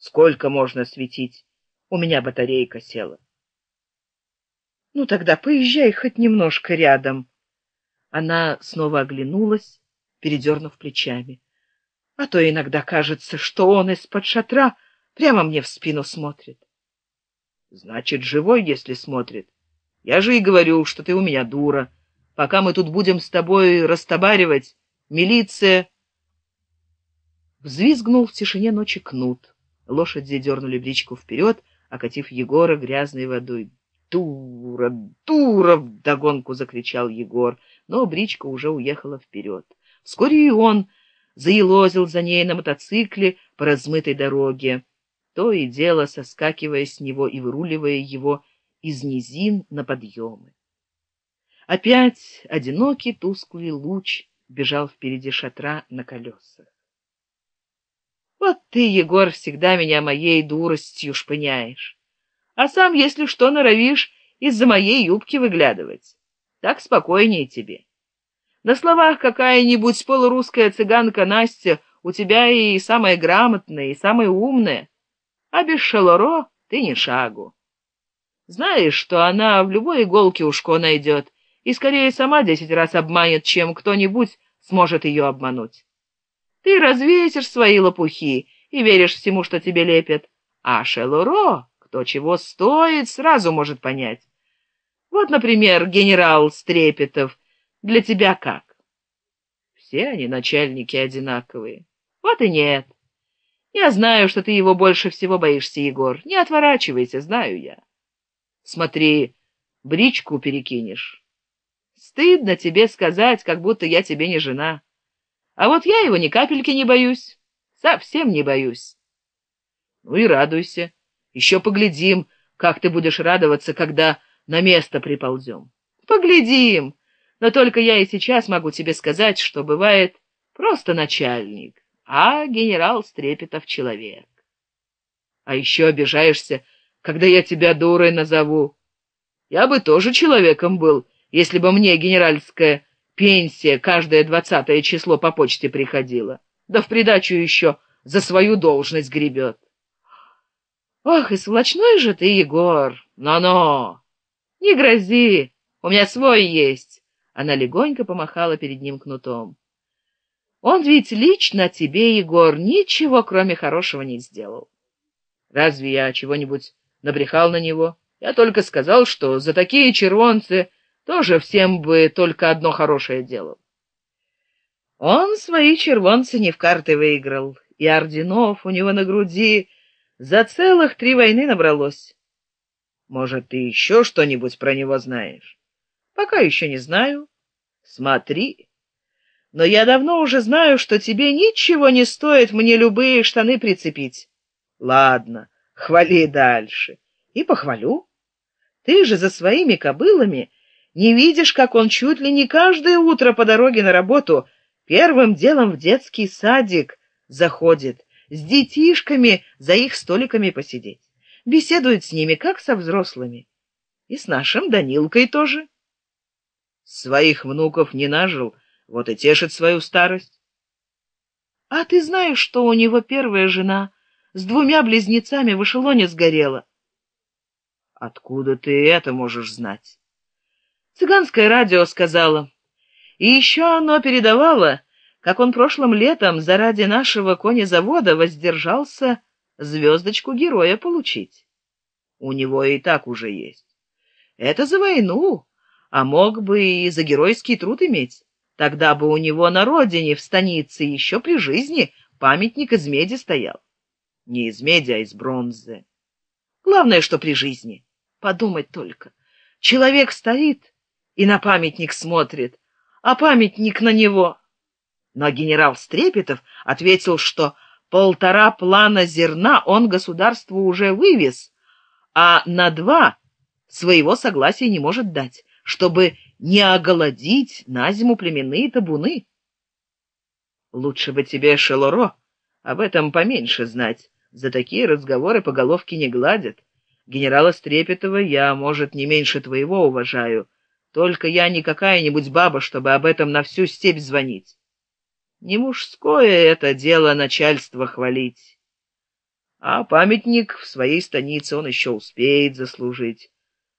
Сколько можно светить? У меня батарейка села. Ну тогда поезжай хоть немножко рядом. Она снова оглянулась, передернув плечами. А то иногда кажется, что он из-под шатра прямо мне в спину смотрит. Значит, живой, если смотрит. Я же и говорю, что ты у меня дура. Пока мы тут будем с тобой растабаривать, милиция... Взвизгнул в тишине ночи кнут. Лошади дернули бричку вперед, окатив Егора грязной водой. «Дура, дура!» — вдогонку закричал Егор, но бричка уже уехала вперед. Вскоре и он заелозил за ней на мотоцикле по размытой дороге, то и дело соскакивая с него и выруливая его из низин на подъемы. Опять одинокий тусклый луч бежал впереди шатра на колесах. Вот ты, Егор, всегда меня моей дуростью шпыняешь. А сам, если что, норовишь из-за моей юбки выглядывать. Так спокойнее тебе. На словах какая-нибудь полурусская цыганка Настя у тебя и самая грамотная, и самая умная, а без шалоро ты ни шагу. Знаешь, что она в любой иголке ушко найдет, и скорее сама десять раз обманет, чем кто-нибудь сможет ее обмануть. Ты развесишь свои лопухи и веришь всему, что тебе лепят. А Шелуро, кто чего стоит, сразу может понять. Вот, например, генерал Стрепетов. Для тебя как? Все они начальники одинаковые. Вот и нет. Я знаю, что ты его больше всего боишься, Егор. Не отворачивайся, знаю я. Смотри, бричку перекинешь. Стыдно тебе сказать, как будто я тебе не жена. А вот я его ни капельки не боюсь, совсем не боюсь. Ну и радуйся. Еще поглядим, как ты будешь радоваться, когда на место приползем. Поглядим. Но только я и сейчас могу тебе сказать, что бывает просто начальник, а генерал Стрепетов человек. А еще обижаешься, когда я тебя дурой назову. Я бы тоже человеком был, если бы мне генеральская Пенсия каждое двадцатое число по почте приходила. Да в придачу еще за свою должность гребет. Ох, и сволочной же ты, Егор! Но-но! Не грози! У меня свой есть! Она легонько помахала перед ним кнутом. Он ведь лично тебе, Егор, ничего, кроме хорошего, не сделал. Разве я чего-нибудь набрехал на него? Я только сказал, что за такие червонцы тоже всем бы только одно хорошее дело. Он свои червонцы не в карты выиграл, и орденов у него на груди за целых три войны набралось. Может, ты еще что-нибудь про него знаешь? Пока еще не знаю. Смотри. Но я давно уже знаю, что тебе ничего не стоит мне любые штаны прицепить. Ладно, хвали дальше. И похвалю. Ты же за своими кобылами не видишь, как он чуть ли не каждое утро по дороге на работу первым делом в детский садик заходит, с детишками за их столиками посидеть, беседует с ними, как со взрослыми. И с нашим Данилкой тоже. Своих внуков не нажил, вот и тешит свою старость. А ты знаешь, что у него первая жена с двумя близнецами в эшелоне сгорела? Откуда ты это можешь знать? Цыганское радио сказала. И еще оно передавало, как он прошлым летом заради нашего конезавода воздержался звездочку героя получить. У него и так уже есть. Это за войну, а мог бы и за геройский труд иметь. Тогда бы у него на родине, в станице, еще при жизни памятник из меди стоял. Не из меди, а из бронзы. Главное, что при жизни. Подумать только. Человек стоит и на памятник смотрит, а памятник на него. Но генерал Стрепетов ответил, что полтора плана зерна он государству уже вывез, а на два своего согласия не может дать, чтобы не оголодить на зиму племенные табуны. Лучше бы тебе, Шелоро, об этом поменьше знать. За такие разговоры по головке не гладят. Генерала Стрепетова я, может, не меньше твоего уважаю, только я не какая-нибудь баба, чтобы об этом на всю степь звонить. Не мужское это дело начальство хвалить. а памятник в своей станице он еще успеет заслужить.